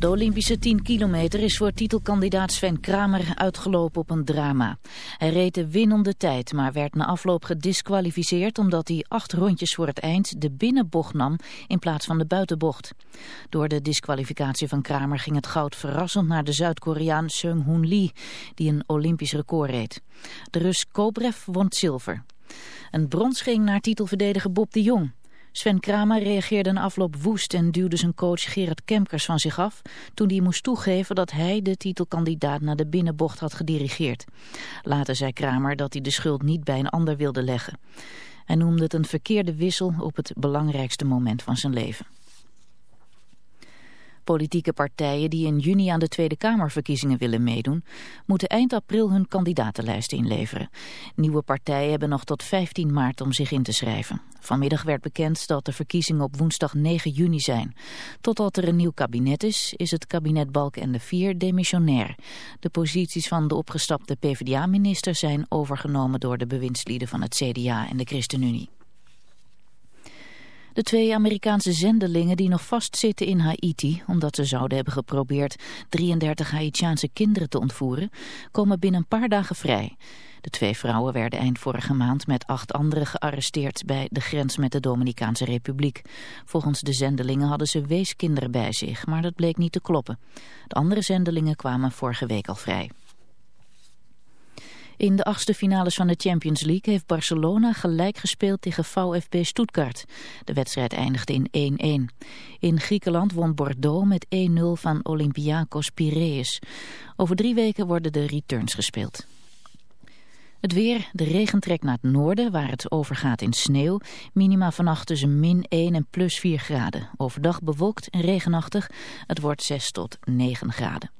De Olympische 10 kilometer is voor titelkandidaat Sven Kramer uitgelopen op een drama. Hij reed de winnende tijd, maar werd na afloop gedisqualificeerd omdat hij acht rondjes voor het eind de binnenbocht nam in plaats van de buitenbocht. Door de disqualificatie van Kramer ging het goud verrassend naar de Zuid-Koreaan Seung-hoon Lee, die een Olympisch record reed. De Rus Kobrev won zilver. Een brons ging naar titelverdediger Bob de Jong. Sven Kramer reageerde na afloop woest en duwde zijn coach Gerard Kemkers van zich af toen hij moest toegeven dat hij de titelkandidaat naar de binnenbocht had gedirigeerd. Later zei Kramer dat hij de schuld niet bij een ander wilde leggen. Hij noemde het een verkeerde wissel op het belangrijkste moment van zijn leven. Politieke partijen die in juni aan de Tweede Kamerverkiezingen willen meedoen, moeten eind april hun kandidatenlijst inleveren. Nieuwe partijen hebben nog tot 15 maart om zich in te schrijven. Vanmiddag werd bekend dat de verkiezingen op woensdag 9 juni zijn. Totdat er een nieuw kabinet is, is het kabinet Balk en de Vier demissionair. De posities van de opgestapte PvdA-ministers zijn overgenomen door de bewindslieden van het CDA en de ChristenUnie. De twee Amerikaanse zendelingen die nog vastzitten in Haiti, omdat ze zouden hebben geprobeerd 33 Haitiaanse kinderen te ontvoeren, komen binnen een paar dagen vrij. De twee vrouwen werden eind vorige maand met acht anderen gearresteerd bij de grens met de Dominicaanse Republiek. Volgens de zendelingen hadden ze weeskinderen bij zich, maar dat bleek niet te kloppen. De andere zendelingen kwamen vorige week al vrij. In de achtste finales van de Champions League heeft Barcelona gelijk gespeeld tegen VfB Stuttgart. De wedstrijd eindigde in 1-1. In Griekenland won Bordeaux met 1-0 van Olympiakos Piraeus. Over drie weken worden de returns gespeeld. Het weer, de regen trekt naar het noorden, waar het overgaat in sneeuw. Minima vannacht tussen min 1 en plus 4 graden. Overdag bewolkt en regenachtig. Het wordt 6 tot 9 graden.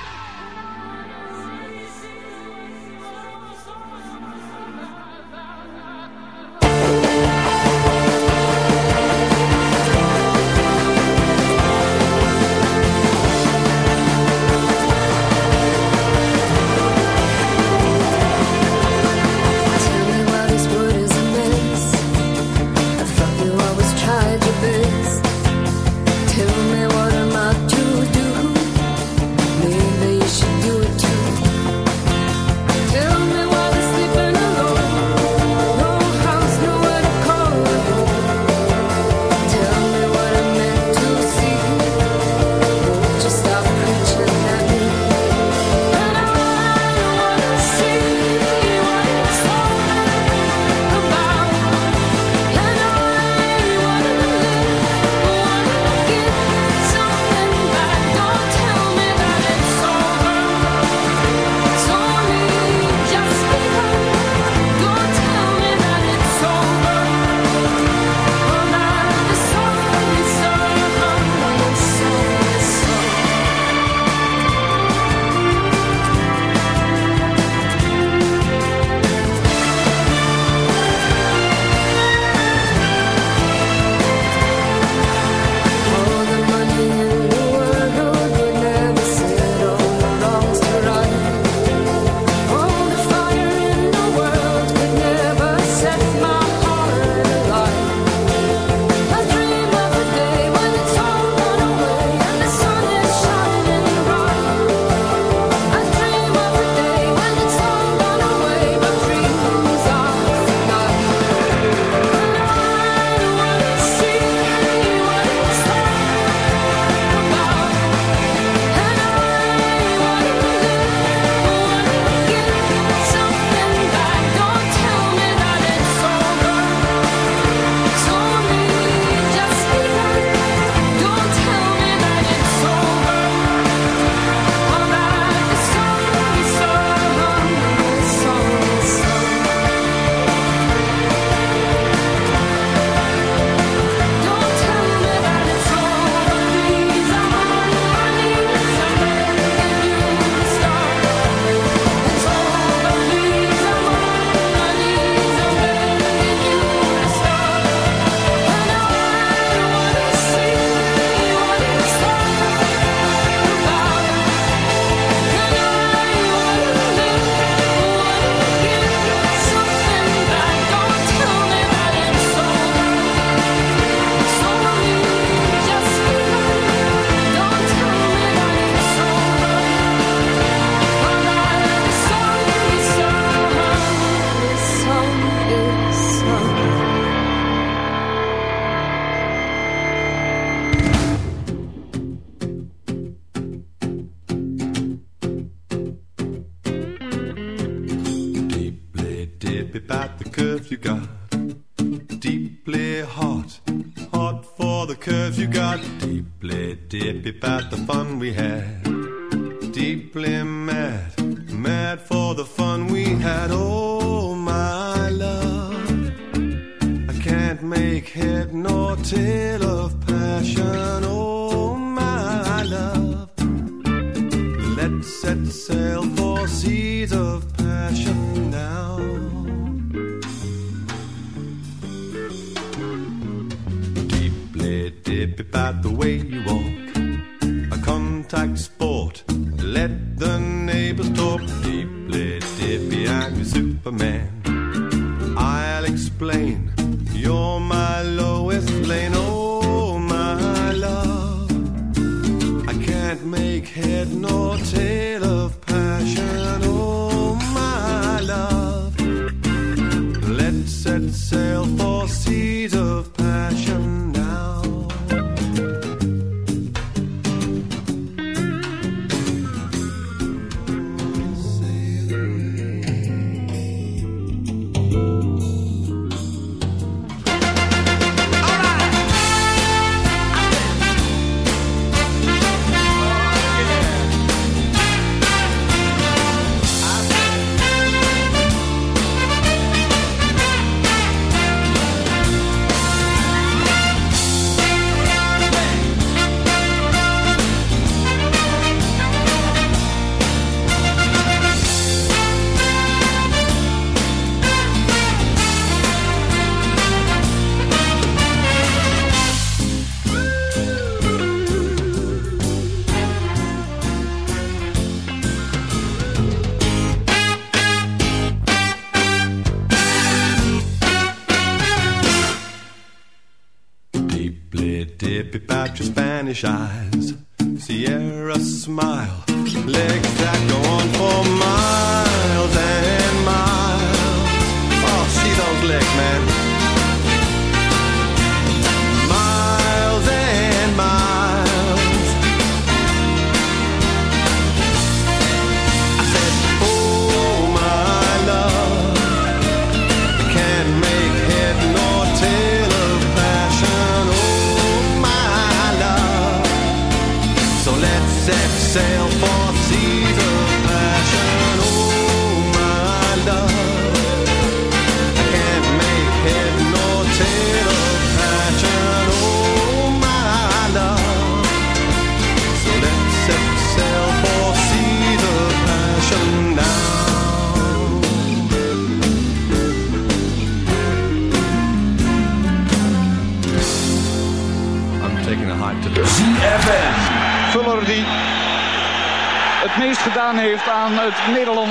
baby, about the curve you got. Deeply hot, hot for the curves you got. Deeply dippy about the fun we had. Spanish eyes, Sierra smile.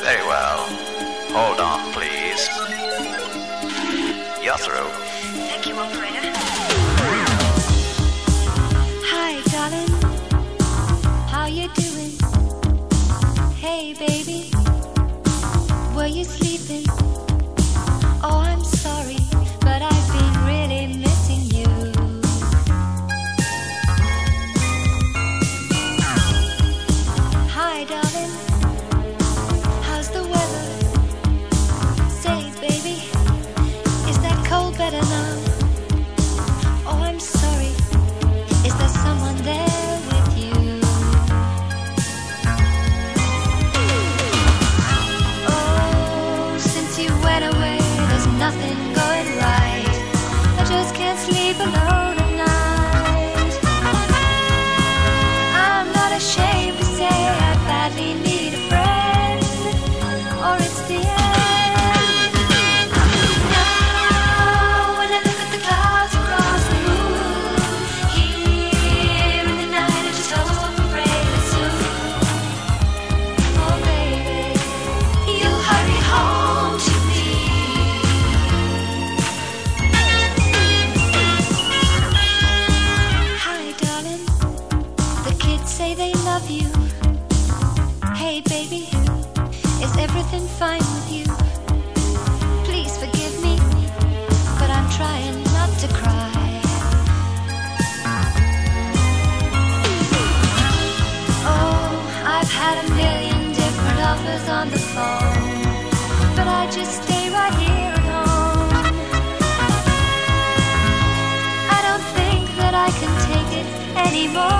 Very well. Hold on, please. You're through. Thank you, operator. anymore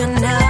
you now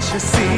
you see?